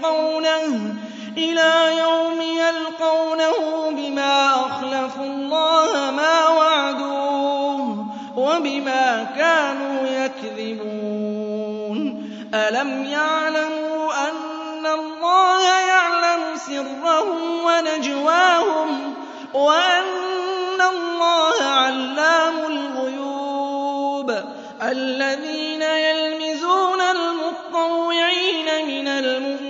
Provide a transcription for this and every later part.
يلقونه إلى يوم يلقونه بما أخلفوا الله ما وعدوه وبما كانوا يكذبون. ألم يعلموا أن الله يعلم سرهم ونجواهم وأن الله علام الغيوب. الذين يلمزون المطوعين من المؤمنين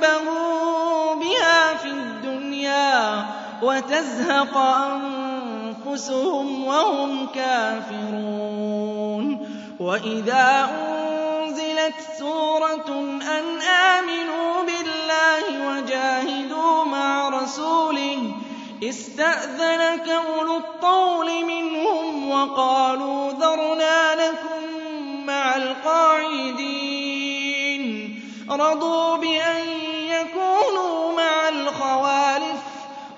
تُصِيبَهُم بِهَا فِي الدُّنْيَا وَتَزْهَقَ أَنفُسُهُمْ وَهُمْ كَافِرُونَ وَإِذَا أُنزِلَتْ سُورَةٌ أَنْ آمِنُوا بِاللَّهِ وَجَاهِدُوا مَعَ رَسُولِهِ اسْتَأْذَنَكَ أُولُو الطَّوْلِ مِنْهُمْ وَقَالُوا ذَرْنَا لَكُمْ مَعَ الْقَاعِدِينَ رَضُوا بِأَنْ